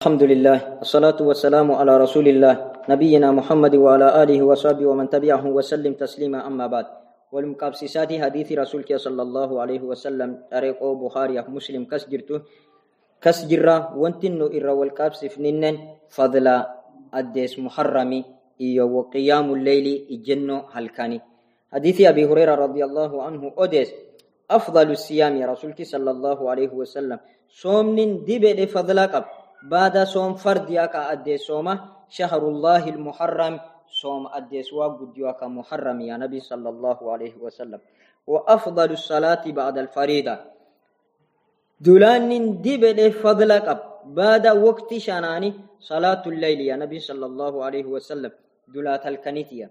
الحمد لله الصلاة والسلام على رسول الله نبينا محمد وعلى آله وصحبه ومن تبعه وسلم تسليما أما بعد والمقابسات حديث رسولك صلى الله عليه وسلم طريق بخاري مسلم كسجرته كسجرة وانتنو إرى والقابس فننن فضل أديس محرمي إيو وقيام الليل إجنو هلكاني حديث أبي هريرة رضي الله عنه أديس أفضل الصيام رسولك صلى الله عليه وسلم صومن دبل فضل قبل بعد صوم فرد ياكا أدي صومة شهر الله المحرم صوم أدي سواق ياكا محرم يا نبي صلى الله عليه وسلم. وأفضل الصلاة بعد الفريضة. دولان دبل فضلك بعد وقت شاناني صلاة الليل يا نبي صلى الله عليه وسلم. دولات الكنيتية.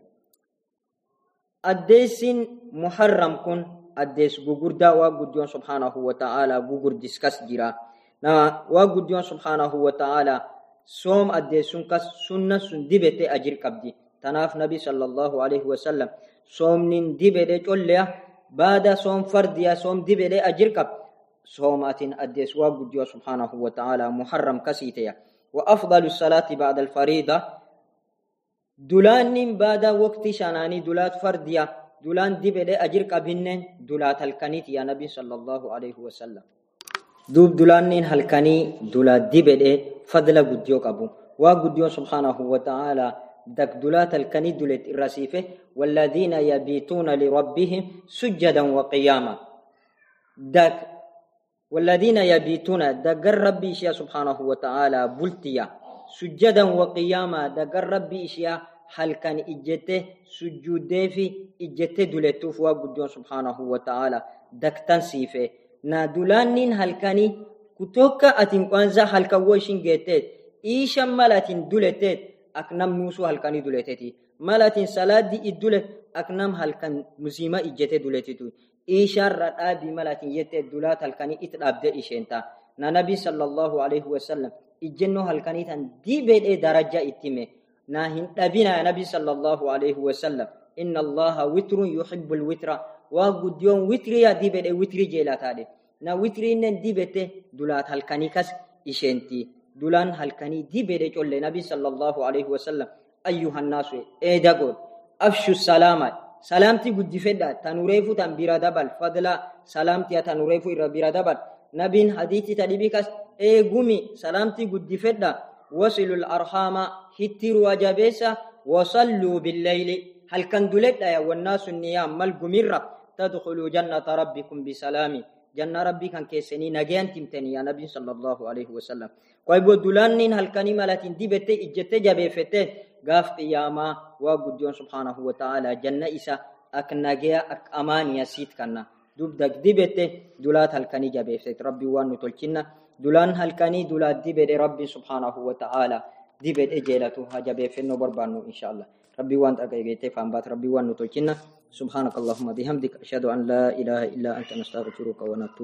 أديس محرم كن أديس غغردا وغديون سبحانه وتعالى غغر ديسكاس جرا na waa guddiyoon subhaanahu wa ta'aalaa soom addeessun kas sunna sun dibete ajir qabdi tanaaf nabi sala allahu alaihi wasallam soomnin dibedhe colleya baada soom fardiya soom dibedhe ajir qab soomatin addees waa guddiyo subhaanahu wa ta'aalaa muharram kasiiteya wa afdalu salaati ba'da alfariida dulaannin baada waqti shanaanii dulaat fardiya dulaan dibedhe ajir qabinnen dulaat halkanit ya nabi sala allahu alaihi wasallam دوب دولانين هلكني دولا دبده فضل قديو قبو وقديو سبحانه وتعالى دك دولات الكني دولت الرسيفة والذين يبيتون لربهم سجدا وقياما دك والذين يبيتون دك ربي إشياء سبحانه وتعالى بلتيا سجدا وقياما دك ربي إشياء هل كان إجته سجود في إجته دولتوف وقديو سبحانه وتعالى دك تنسيفه na dulaannin halkanii kutoka atin kwanza halkan wo ishin geetteet iishan malatin duleteet ak nam nuusuu halkanii duleteti malatin salaaddi iddule ak nam halkan musiima ijjete duletitu iisharra dhaabii malatin yette dulaat halkanii it dhaabde isheenta na nabi sallallahu alaihi wasallam ijjennoo halkanii tan dibedhe daraja ittime na hin dhabina nabi sallallahu alaihi wasallam inna allaha witrun yuhibbu alwitra waa guddiyoon witriya dibedhe witri jeelataadhe na witriinnen dibete dulaat halkanii kas isheenti dulaan halkanii dibedhe colle nabi sallallahu alaihi wasallam ayyuha nnaasu eeda god afshu salaama salaamti guddifedha tanureefu tan bira dabal fadla salaamtiya tanureefu irra bira dabal nabiin hadiitti tadhibi kas eegumi salaamti guddifedha wasilu larhaama hittiru wajabeessa wasalluu billeyli halkan duledha ya wannaasu niyaam mal gumirra تدخلوا جنة ربكم بسلام. جنة ربي كان كيسني نجيان تمتني يا نبي صلى الله عليه وسلم. قوي بدلانين هل كلمة التي دبت إجت جبفت قاف قياما وقديون سبحانه وتعالى. جنة إسا أك نجيا أك أمانيا سيت كنا. دوب دك دبت دولات هل كني جبفت ربي وانو تلكنا دولان هل كني دولات دبت ربي سبحانه وتعالى. دبت إجيلته هجبفت نبربانو إن شاء الله. ربي وانت أجيبت فانبات. ربي وانو تلكنا سبحانك اللهم بحمدك أشهد أن لا إله إلا أنت نستغفرك ونتوب